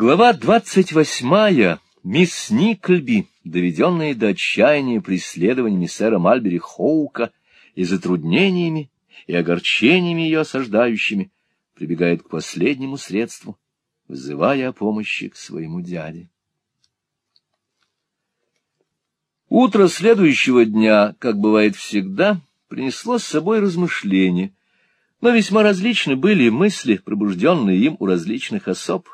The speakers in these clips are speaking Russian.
Глава двадцать восьмая. Мисс Никльби, доведенная до отчаяния преследованиями сэра Мальбери Хоука и затруднениями и огорчениями ее осаждающими, прибегает к последнему средству, вызывая о помощи к своему дяде. Утро следующего дня, как бывает всегда, принесло с собой размышления, но весьма различны были мысли, пробужденные им у различных особ,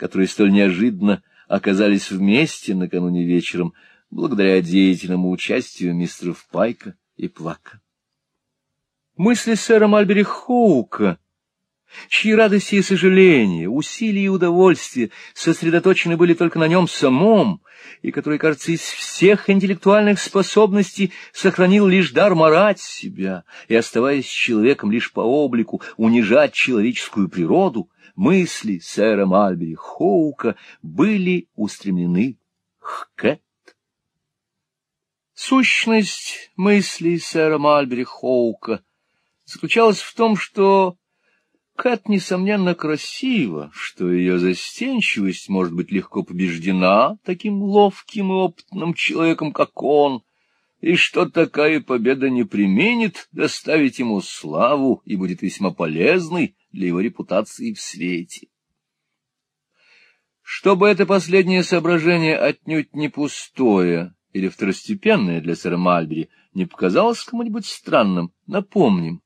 которые столь неожиданно оказались вместе накануне вечером, благодаря деятельному участию мистеров Пайка и Плака. Мысли сэра Мальбери Хоука — чьи радости и сожаления, усилия и удовольствия сосредоточены были только на нем самом, и который, кажется, из всех интеллектуальных способностей сохранил лишь дар марать себя и, оставаясь человеком лишь по облику, унижать человеческую природу, мысли сэра Мальбери Хоука были устремлены к Кэт. Сущность мыслей сэра Мальбери Хоука заключалась в том, что Кэт, несомненно, красива, что ее застенчивость может быть легко побеждена таким ловким и опытным человеком, как он, и что такая победа не применит доставить ему славу и будет весьма полезной для его репутации в свете. Чтобы это последнее соображение отнюдь не пустое или второстепенное для сэра Мальбери не показалось кому-нибудь странным, напомним,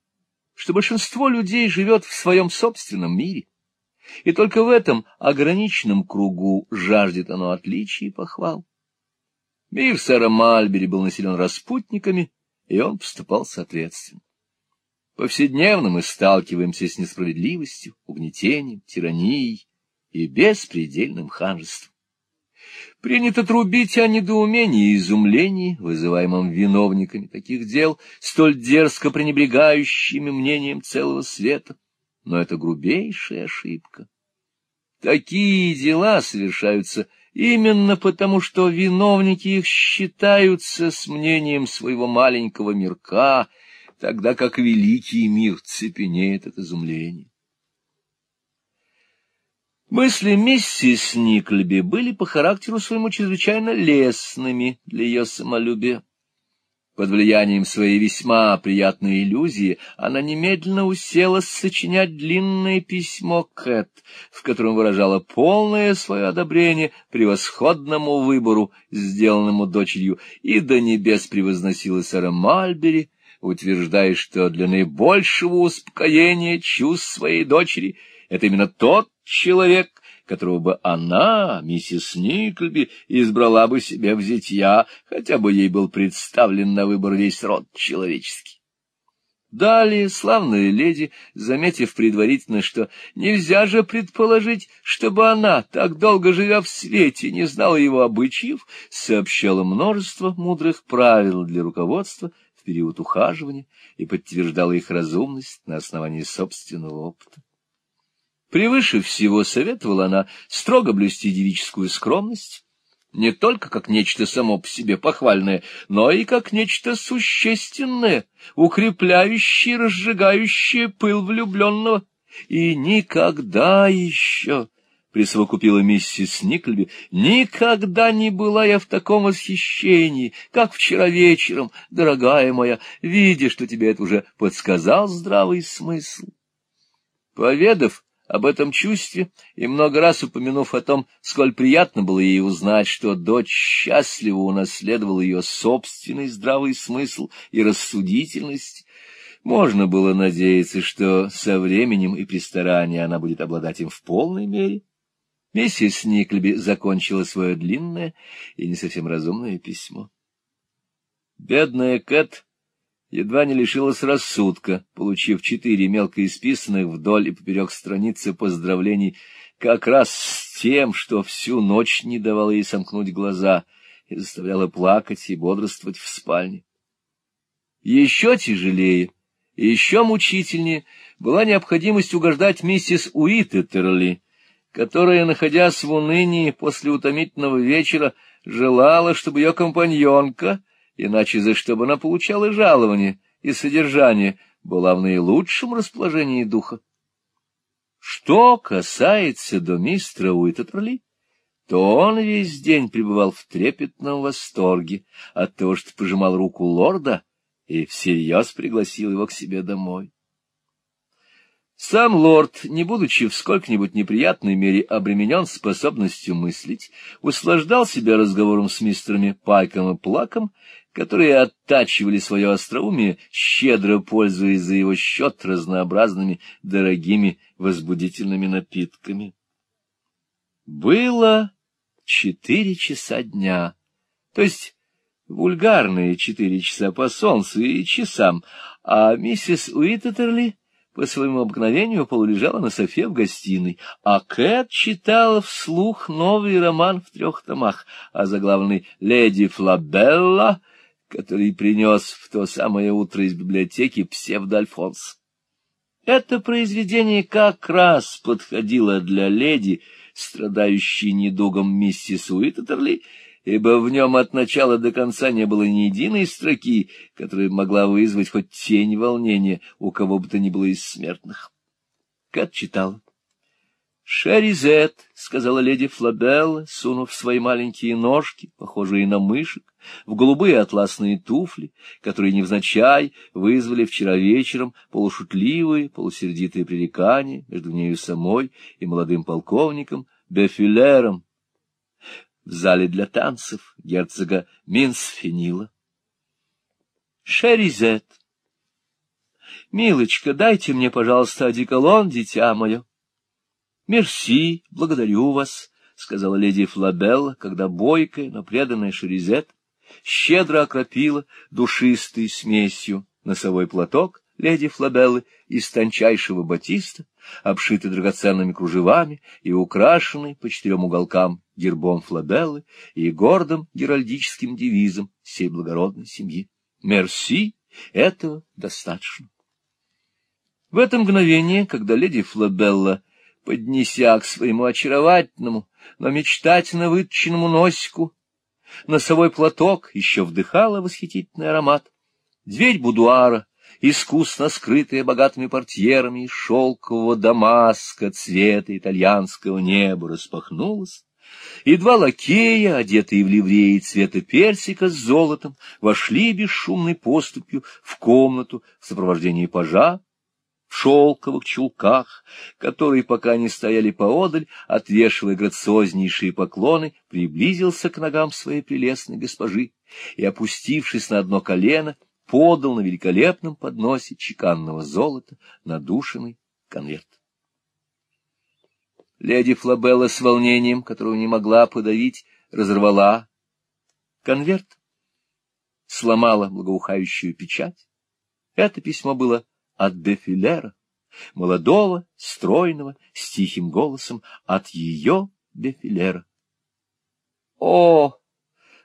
что большинство людей живет в своем собственном мире, и только в этом ограниченном кругу жаждет оно отличий и похвал. Мир сэра Мальбери был населен распутниками, и он поступал соответственно. Повседневно мы сталкиваемся с несправедливостью, угнетением, тиранией и беспредельным ханжеством. Принято трубить о недоумении и изумлении, вызываемом виновниками таких дел, столь дерзко пренебрегающими мнением целого света. Но это грубейшая ошибка. Такие дела совершаются именно потому, что виновники их считаются с мнением своего маленького мирка, тогда как великий мир цепенеет от изумления. Мысли миссис Никльби были по характеру своему чрезвычайно лестными для ее самолюбия. Под влиянием своей весьма приятной иллюзии она немедленно уселась сочинять длинное письмо Кэт, в котором выражала полное свое одобрение превосходному выбору, сделанному дочерью, и до небес превозносила сэра Мальбери, утверждая, что для наибольшего успокоения чувств своей дочери это именно тот человек, которого бы она, миссис Никльби, избрала бы себе в зятья, хотя бы ей был представлен на выбор весь род человеческий. Далее славная леди, заметив предварительно, что нельзя же предположить, чтобы она, так долго живя в свете, не знала его обычаев, сообщала множество мудрых правил для руководства период ухаживания и подтверждала их разумность на основании собственного опыта. Превыше всего советовала она строго блюсти девическую скромность, не только как нечто само по себе похвальное, но и как нечто существенное, укрепляющее, разжигающее пыл влюбленного. И никогда еще, — присовокупила миссис Никльби, — никогда не была я в таком восхищении, как вчера вечером, дорогая моя, видя, что тебе это уже подсказал здравый смысл. Поведав об этом чувстве и много раз упомянув о том, сколь приятно было ей узнать, что дочь счастливо унаследовала ее собственный здравый смысл и рассудительность, можно было надеяться, что со временем и при старании она будет обладать им в полной мере. Миссис Никлеби закончила свое длинное и не совсем разумное письмо. Бедная Кэт едва не лишилась рассудка, получив четыре мелко исписанных вдоль и поперек страницы поздравлений как раз с тем, что всю ночь не давало ей сомкнуть глаза и заставляло плакать и бодрствовать в спальне. Еще тяжелее и еще мучительнее была необходимость угождать миссис Уиттерли, которая, находясь в унынии после утомительного вечера, желала, чтобы ее компаньонка — иначе за что бы она получала жалование и содержание, была в наилучшем расположении духа. Что касается до мистера Уиттерли, то он весь день пребывал в трепетном восторге от того, что пожимал руку лорда и всерьез пригласил его к себе домой. Сам лорд, не будучи в сколько-нибудь неприятной мере обременен способностью мыслить, услаждал себя разговором с мистерами Пайком и Плаком, которые оттачивали свое остроумие, щедро пользуясь за его счет разнообразными дорогими возбудительными напитками. Было четыре часа дня, то есть вульгарные четыре часа по солнцу и часам, а миссис Уиттерли по своему обыкновению полулежала на софе в гостиной, а Кэт читала вслух новый роман в трех томах, озаглавленный «Леди Флабелла», который принес в то самое утро из библиотеки псевдо-Альфонс. Это произведение как раз подходило для леди, страдающей недугом миссис Уиттерли, ибо в нем от начала до конца не было ни единой строки, которая могла вызвать хоть тень волнения у кого бы то ни было из смертных. Кэт читал. «Шеризет», — сказала леди Флабелла, сунув свои маленькие ножки, похожие на мышек, в голубые атласные туфли, которые невзначай вызвали вчера вечером полушутливые, полусердитые пререкания между нею самой и молодым полковником Бефюлером, в зале для танцев герцога Минсфенила. Шеризет. Милочка, дайте мне, пожалуйста, одеколон, дитя мое. Мерси, благодарю вас, — сказала леди Флабелла, когда бойкая, но преданная Шеризет щедро окропила душистой смесью носовой платок леди Флабеллы из тончайшего батиста, обшитый драгоценными кружевами и украшенный по четырем уголкам гербом Флабеллы и гордым геральдическим девизом всей благородной семьи. Мерси, этого достаточно. В это мгновение, когда леди Флабелла, поднеся к своему очаровательному, но мечтательно выточенному носику, носовой платок еще вдыхала восхитительный аромат, дверь будуара искусно скрытая богатыми портьерами шелкового дамаска цвета итальянского неба, распахнулась, и два лакея, одетые в ливреи цвета персика с золотом, вошли бесшумной поступью в комнату в сопровождении пажа, в шелковых чулках, которые, пока они стояли поодаль, отвешивая грациознейшие поклоны, приблизился к ногам своей прелестной госпожи и, опустившись на одно колено, подал на великолепном подносе чеканного золота надушенный конверт. Леди Флабелла с волнением, которого не могла подавить, разорвала конверт, сломала благоухающую печать. Это письмо было от Бефилера, молодого, стройного, с тихим голосом, от ее Бефилера. О,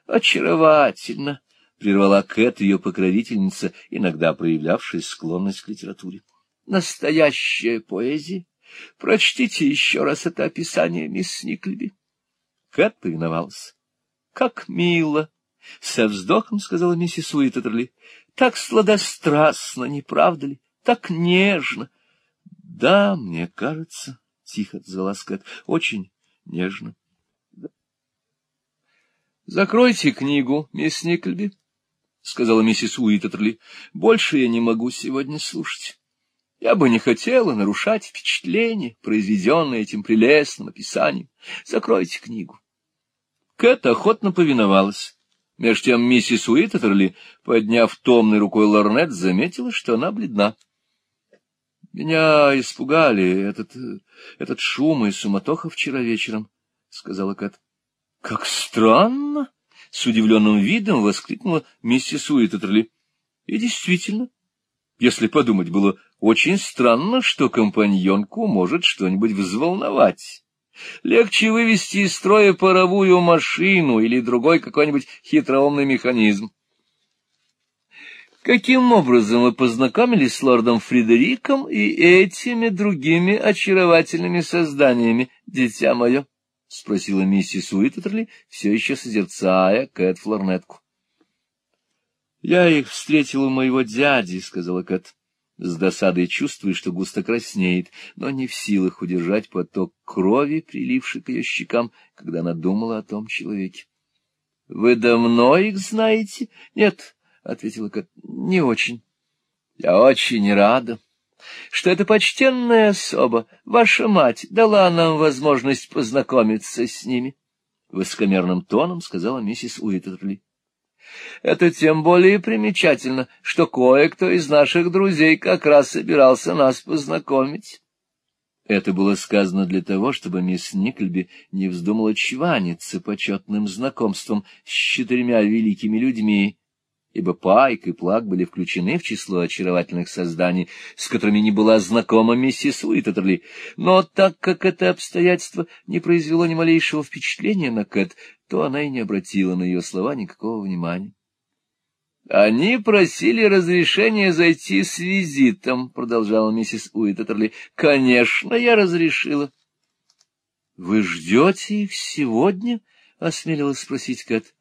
очаровательно! — прервала Кэт, ее покровительница, иногда проявлявшая склонность к литературе. — Настоящая поэзия. Прочтите еще раз это описание, мисс Никльби. Кэт повиновалась. — Как мило! — со вздохом сказала миссис Уиттерли. — Так сладострастно, не правда ли? Так нежно. — Да, мне кажется, — тихо отзвалась Кэт, — очень нежно. — Закройте книгу, мисс Никльби. — сказала миссис Уиттерли, — больше я не могу сегодня слушать. Я бы не хотела нарушать впечатление, произведенное этим прелестным описанием. Закройте книгу. Кэт охотно повиновалась. Меж тем миссис Уиттерли, подняв томной рукой лорнет, заметила, что она бледна. — Меня испугали этот, этот шум и суматоха вчера вечером, — сказала Кэт. — Как странно! — с удивленным видом воскликнула миссис Уиттерли. И действительно, если подумать, было очень странно, что компаньонку может что-нибудь взволновать. Легче вывести из строя паровую машину или другой какой-нибудь хитроумный механизм. Каким образом вы познакомились с лордом Фредериком и этими другими очаровательными созданиями, дитя мое? — спросила миссис Уиттерли, все еще созерцая Кэт Флорнетку. — Я их встретила у моего дяди, — сказала Кэт. — с досадой чувствуя, что густо краснеет, но не в силах удержать поток крови, приливший к ее щекам, когда она думала о том человеке. — Вы давно их знаете? — Нет, — ответила Кэт, — не очень. — Я очень рада, что эта почтенная особа, ваша мать, дала нам возможность познакомиться с ними. — высокомерным тоном сказала миссис Уиттерли. Это тем более примечательно, что кое-кто из наших друзей как раз собирался нас познакомить. Это было сказано для того, чтобы мисс Никльби не вздумала чваниться почетным знакомством с четырьмя великими людьми, ибо Пайк и Плак были включены в число очаровательных созданий, с которыми не была знакома миссис Уиттерли. Но так как это обстоятельство не произвело ни малейшего впечатления на Кэт, то она и не обратила на ее слова никакого внимания. «Они просили разрешения зайти с визитом», — продолжала миссис Уиттерли. «Конечно, я разрешила». «Вы ждете их сегодня?» — осмелилась спросить Кэт.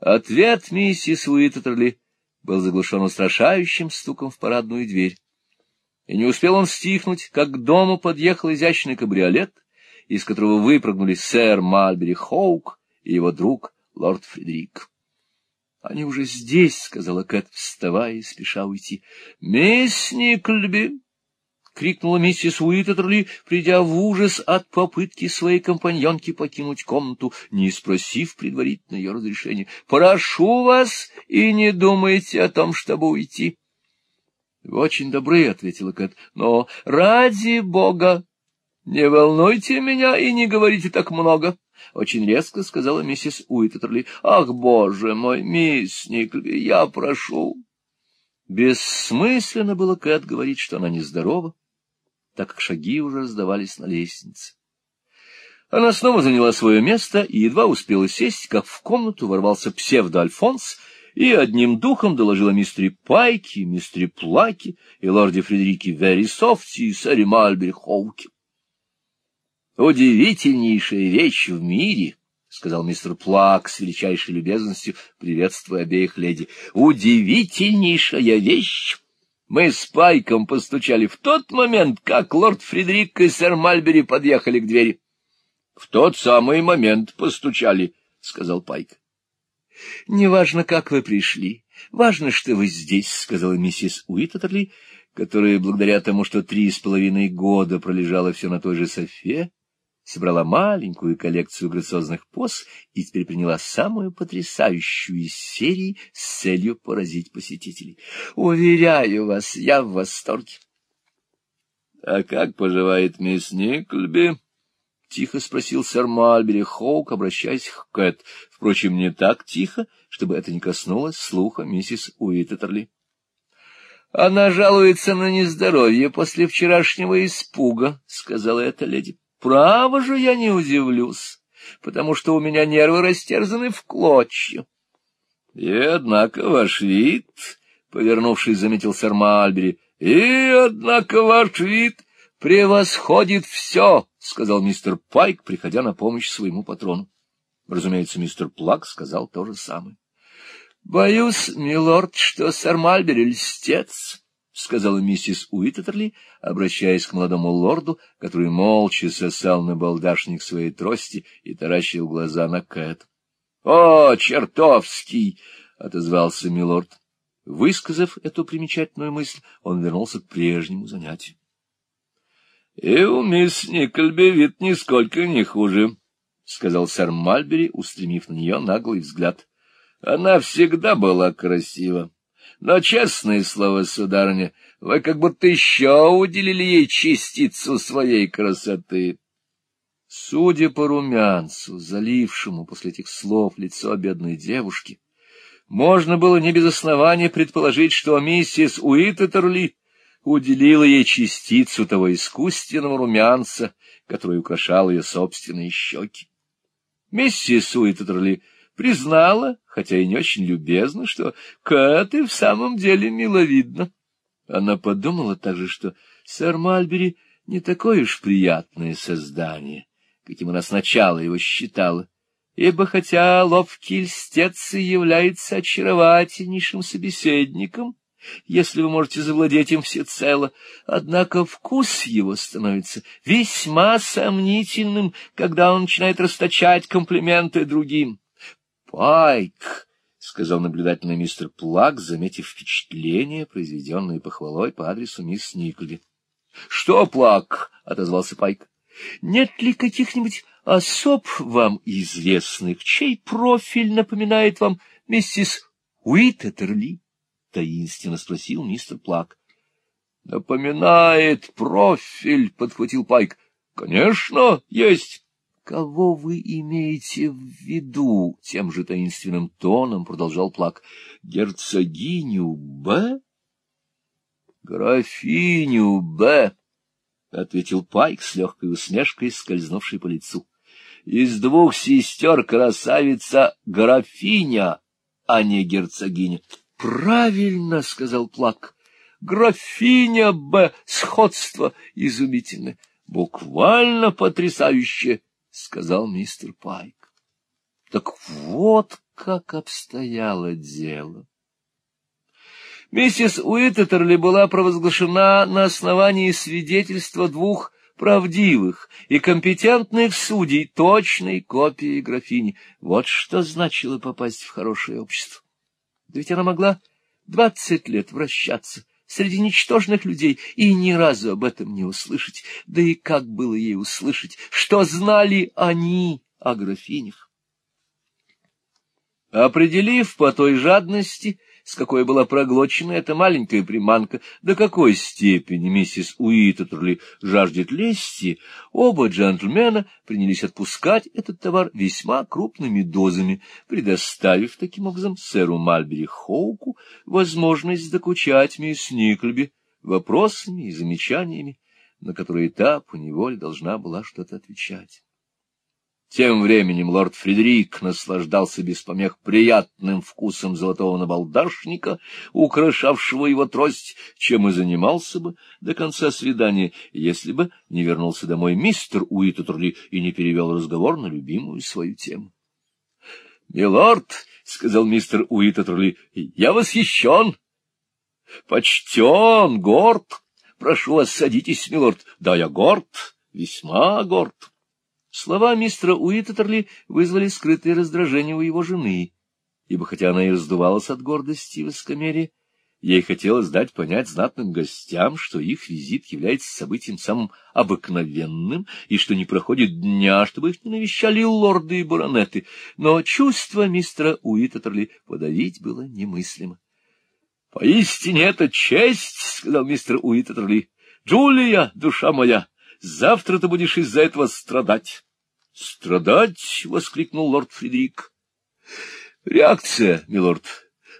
Ответ миссис Уиттерли был заглушен устрашающим стуком в парадную дверь. И не успел он стихнуть, как к дому подъехал изящный кабриолет, из которого выпрыгнули сэр Мальбери Хоук и его друг лорд Фредерик. — Они уже здесь, — сказала Кэт, вставая и спеша уйти. — Мисс Никльби! — крикнула миссис Уиттерли, придя в ужас от попытки своей компаньонки покинуть комнату, не спросив предварительно ее разрешения. — Прошу вас и не думайте о том, чтобы уйти. — очень добры, — ответила Кэт, — но ради бога не волнуйте меня и не говорите так много. — очень резко сказала миссис Уиттерли. — Ах, боже мой, мисс Никльби, я прошу. Бессмысленно было Кэт говорить, что она нездорова, так как шаги уже раздавались на лестнице. Она снова заняла свое место и едва успела сесть, как в комнату ворвался псевдо-Альфонс и одним духом доложила мистере Пайки, мистере Плаки и лорде Фредерике Верисофти и сэре Мальбери Хоуке. «Удивительнейшая вещь в мире!» — сказал мистер Плак с величайшей любезностью, приветствуя обеих леди. «Удивительнейшая вещь!» Мы с Пайком постучали в тот момент, как лорд Фредерик и сэр Мальбери подъехали к двери. — В тот самый момент постучали, — сказал Пайк. — Неважно, как вы пришли. Важно, что вы здесь, — сказала миссис Уиттерли, которая, благодаря тому, что три с половиной года пролежала все на той же софе, собрала маленькую коллекцию грациозных поз и теперь приняла самую потрясающую из серий с целью поразить посетителей. Уверяю вас, я в восторге. — А как поживает мисс Никльби? — тихо спросил сэр Мальбери Хоук, обращаясь к Кэт. Впрочем, не так тихо, чтобы это не коснулось слуха миссис Уиттерли. — Она жалуется на нездоровье после вчерашнего испуга, — сказала эта леди. Право же я не удивлюсь, потому что у меня нервы растерзаны в клочья. — И, однако, ваш вид, — повернувшись, заметил сэр Мальбери, — и, однако, ваш вид превосходит все, — сказал мистер Пайк, приходя на помощь своему патрону. Разумеется, мистер Плак сказал то же самое. — Боюсь, милорд, что сэр Мальбери льстец, — сказала миссис Уиттерли, обращаясь к молодому лорду, который молча сосал на балдашник своей трости и таращил глаза на Кэт. — О, чертовский! — отозвался милорд. Высказав эту примечательную мысль, он вернулся к прежнему занятию. — И у мисс Никольби вид нисколько не хуже, — сказал сэр Мальбери, устремив на нее наглый взгляд. — Она всегда была красива. Но, честное слово, сударыня, вы как будто еще уделили ей частицу своей красоты. Судя по румянцу, залившему после этих слов лицо бедной девушки, можно было не без основания предположить, что миссис Уиттерли уделила ей частицу того искусственного румянца, который украшал ее собственные щеки. Миссис Уиттерли признала, хотя и не очень любезно, что Кэт и в самом деле миловидна. Она подумала также, что сэр Мальбери не такое уж приятное создание, каким она сначала его считала, ибо хотя ловкий льстец и является очаровательнейшим собеседником, если вы можете завладеть им всецело, однако вкус его становится весьма сомнительным, когда он начинает расточать комплименты другим. Пайк, — сказал наблюдательный мистер Плак, заметив впечатление, произведенное похвалой по адресу мисс Никлби. — Что, Плак? — отозвался Пайк. — Нет ли каких-нибудь особ вам известных, чей профиль напоминает вам миссис Уиттерли? — таинственно спросил мистер Плак. — Напоминает профиль, — подхватил Пайк. — Конечно, есть. — Кого вы имеете в виду? — тем же таинственным тоном продолжал Плак. — Герцогиню Б? — Графиню Б, — ответил Пайк с легкой усмешкой, скользнувшей по лицу. — Из двух сестер красавица графиня, а не герцогиня. — Правильно, — сказал Плак. — Графиня Б. Сходство изумительное. Буквально потрясающе, — сказал мистер Пайк. Так вот как обстояло дело. Миссис Уиттерли была провозглашена на основании свидетельства двух правдивых и компетентных судей точной копии графини. Вот что значило попасть в хорошее общество. Да ведь она могла двадцать лет вращаться среди ничтожных людей и ни разу об этом не услышать. Да и как было ей услышать, что знали они о графинях? Определив по той жадности, с какой была проглочена эта маленькая приманка, до какой степени миссис Уиттерли жаждет лести, оба джентльмена принялись отпускать этот товар весьма крупными дозами, предоставив таким образом сэру Мальбери Хоуку возможность докучать мисс Никльби вопросами и замечаниями, на которые та поневоле должна была что-то отвечать. Тем временем лорд Фредерик наслаждался без помех приятным вкусом золотого набалдашника, украшавшего его трость, чем и занимался бы до конца свидания, если бы не вернулся домой мистер Уиттерли и не перевел разговор на любимую свою тему. — Милорд, — сказал мистер Уиттерли, — я восхищен, почтен, горд. Прошу вас, садитесь, милорд. Да, я горд, весьма горд. Слова мистера Уиттерли вызвали скрытое раздражение у его жены, ибо хотя она и раздувалась от гордости и высокомерия, ей хотелось дать понять знатным гостям, что их визит является событием самым обыкновенным и что не проходит дня, чтобы их не навещали лорды и баронеты, но чувство мистера Уиттерли подавить было немыслимо. — Поистине это честь, — сказал мистер Уиттерли. — Джулия, душа моя, Завтра ты будешь из-за этого страдать. — Страдать? — воскликнул лорд Фредерик. — Реакция, милорд,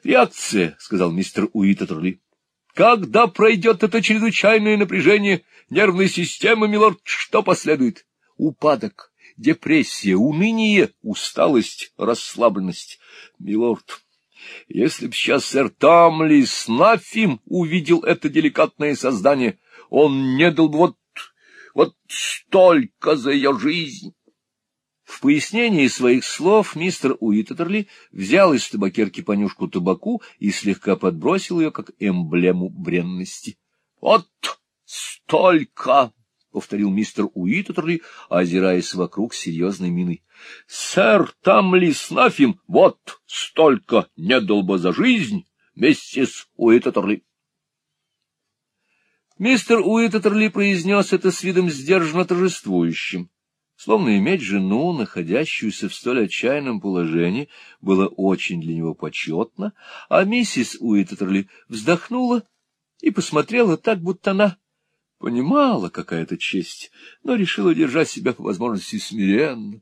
реакция, — сказал мистер Уиттерли. — Когда пройдет это чрезвычайное напряжение нервной системы, милорд, что последует? Упадок, депрессия, уныние, усталость, расслабленность. Милорд, если б сейчас сэр Тамли Снафим увидел это деликатное создание, он не дал бы вот вот столько за ее жизнь! В пояснении своих слов мистер Уиттерли взял из табакерки понюшку табаку и слегка подбросил ее как эмблему бренности. — Вот столько! — повторил мистер Уиттерли, озираясь вокруг серьезной мины. — Сэр Тамли Снафим, вот столько не дал бы за жизнь, миссис Уиттерли! Мистер Уиттерли произнес это с видом сдержанно торжествующим. Словно иметь жену, находящуюся в столь отчаянном положении, было очень для него почетно, а миссис Уиттерли вздохнула и посмотрела так, будто она понимала, какая это честь, но решила держать себя по возможности смиренно.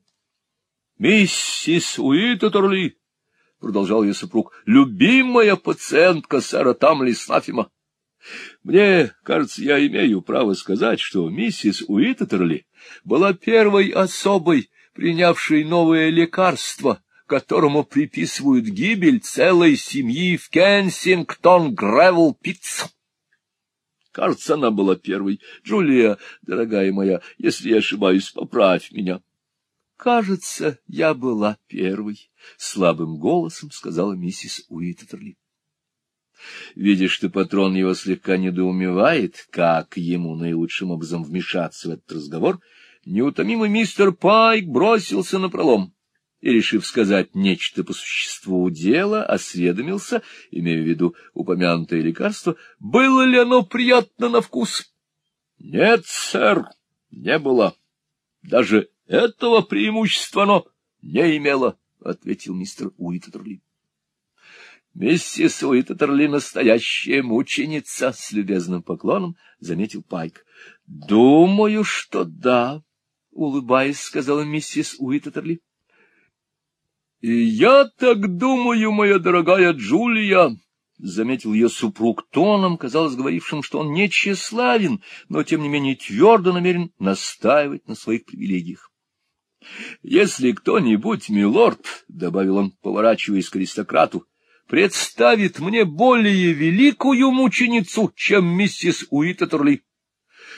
— Миссис Уиттерли, — продолжал ее супруг, — любимая пациентка сэра Тамли Снафима. Мне кажется, я имею право сказать, что миссис Уиттерли была первой особой, принявшей новое лекарство, которому приписывают гибель целой семьи в Кенсингтон-Гревел-Питц. Кажется, она была первой. Джулия, дорогая моя, если я ошибаюсь, поправь меня. — Кажется, я была первой, — слабым голосом сказала миссис Уиттерли. Видя, что патрон его слегка недоумевает, как ему наилучшим образом вмешаться в этот разговор, неутомимый мистер Пайк бросился на пролом и, решив сказать нечто по существу дела, осведомился, имея в виду упомянутое лекарство, было ли оно приятно на вкус. — Нет, сэр, не было. Даже этого преимущества оно не имело, — ответил мистер Уиттерли. — Миссис Уиттерли настоящая мученица, — с любезным поклоном заметил Пайк. — Думаю, что да, — улыбаясь, сказала миссис Уиттерли. — И я так думаю, моя дорогая Джулия, — заметил ее супруг тоном, казалось, говорившим, что он не тщеславен, но, тем не менее, твердо намерен настаивать на своих привилегиях. — Если кто-нибудь, милорд, — добавил он, поворачиваясь к аристократу, — представит мне более великую мученицу, чем миссис Уиттерли,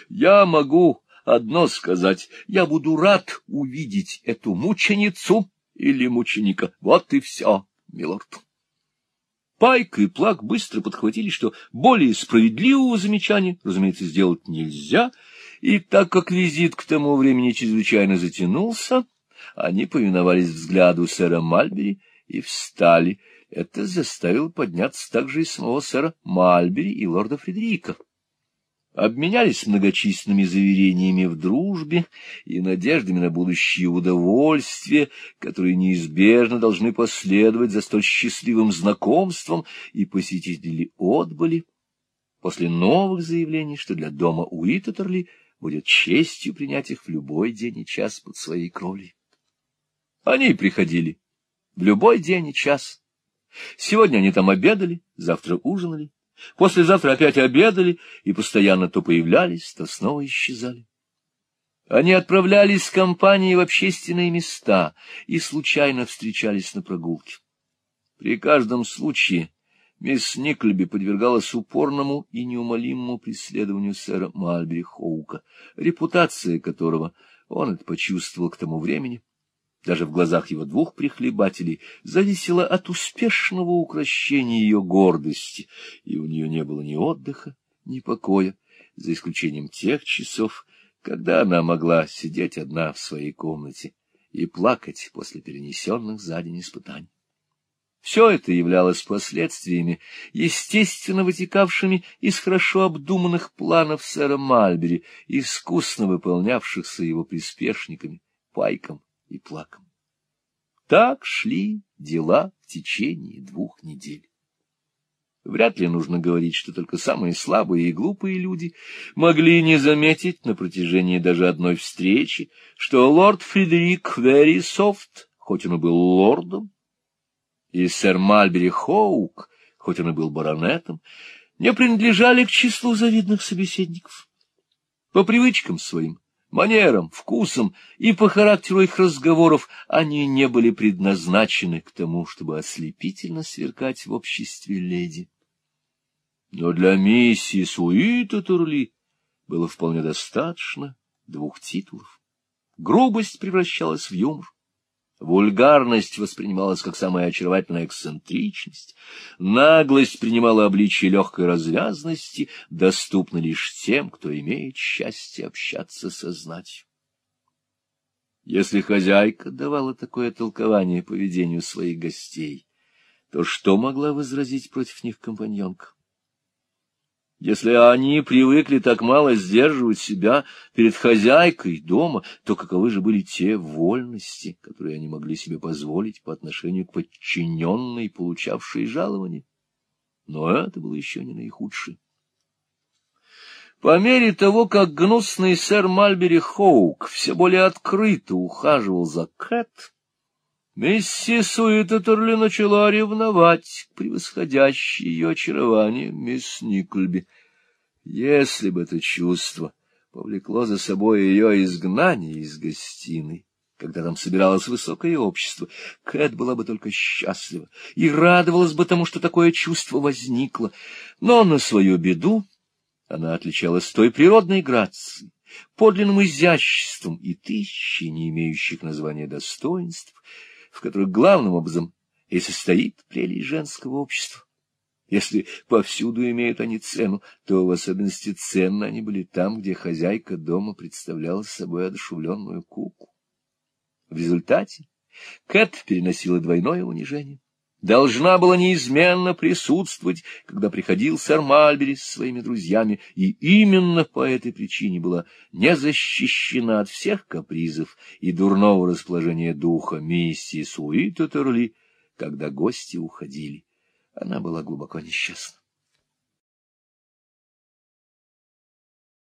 я могу одно сказать — я буду рад увидеть эту мученицу, или мученика. Вот и все, милорд. Пайк и Плак быстро подхватили, что более справедливого замечания, разумеется, сделать нельзя, и так как визит к тому времени чрезвычайно затянулся, они повиновались взгляду сэра Мальбери и встали. Это заставило подняться также и самого сэра Мальбери и лорда Фредерика обменялись многочисленными заверениями в дружбе и надеждами на будущее удовольствие, которые неизбежно должны последовать за столь счастливым знакомством, и посетители отбыли после новых заявлений, что для дома Уиттерли будет честью принять их в любой день и час под своей кровлей. Они приходили в любой день и час. Сегодня они там обедали, завтра ужинали, Послезавтра опять обедали и постоянно то появлялись, то снова исчезали. Они отправлялись с компанией в общественные места и случайно встречались на прогулке. При каждом случае мисс Никльби подвергалась упорному и неумолимому преследованию сэра Мальбери Хоука, репутация которого он это почувствовал к тому времени, даже в глазах его двух прихлебателей, зависело от успешного укрощения ее гордости, и у нее не было ни отдыха, ни покоя, за исключением тех часов, когда она могла сидеть одна в своей комнате и плакать после перенесенных за день испытаний. Все это являлось последствиями, естественно вытекавшими из хорошо обдуманных планов сэра Мальбери, искусно выполнявшихся его приспешниками, Пайком и плаком. Так шли дела в течение двух недель. Вряд ли нужно говорить, что только самые слабые и глупые люди могли не заметить на протяжении даже одной встречи, что лорд Фредерик Верисофт, хоть он и был лордом, и сэр Мальбери Хоук, хоть он и был баронетом, не принадлежали к числу завидных собеседников. По привычкам своим манерам, вкусам и по характеру их разговоров они не были предназначены к тому, чтобы ослепительно сверкать в обществе леди. Но для миссис Уиттерли было вполне достаточно двух титулов. Грубость превращалась в юмор. Вульгарность воспринималась как самая очаровательная эксцентричность, наглость принимала обличие легкой развязности, доступна лишь тем, кто имеет счастье общаться со знатью. Если хозяйка давала такое толкование поведению своих гостей, то что могла возразить против них компаньонка? Если они привыкли так мало сдерживать себя перед хозяйкой дома, то каковы же были те вольности, которые они могли себе позволить по отношению к подчиненной, получавшей жалование? Но это было еще не наихудшее. По мере того, как гнусный сэр Мальбери Хоук все более открыто ухаживал за Кэт, миссис Уиттерли начала ревновать к превосходящей ее очарование мисс Никльби. Если бы это чувство повлекло за собой ее изгнание из гостиной, когда там собиралось высокое общество, Кэт была бы только счастлива и радовалась бы тому, что такое чувство возникло. Но на свою беду она отличалась той природной грацией, подлинным изяществом и тысячи не имеющих названия достоинств, в которых главным образом и состоит прелесть женского общества. Если повсюду имеют они цену, то в особенности ценны они были там, где хозяйка дома представляла собой одушевленную куку. В результате Кэт переносила двойное унижение. Должна была неизменно присутствовать, когда приходил сэр Мальбери с своими друзьями, и именно по этой причине была не защищена от всех капризов и дурного расположения духа миссис Уиттерли, когда гости уходили. Она была глубоко несчастна.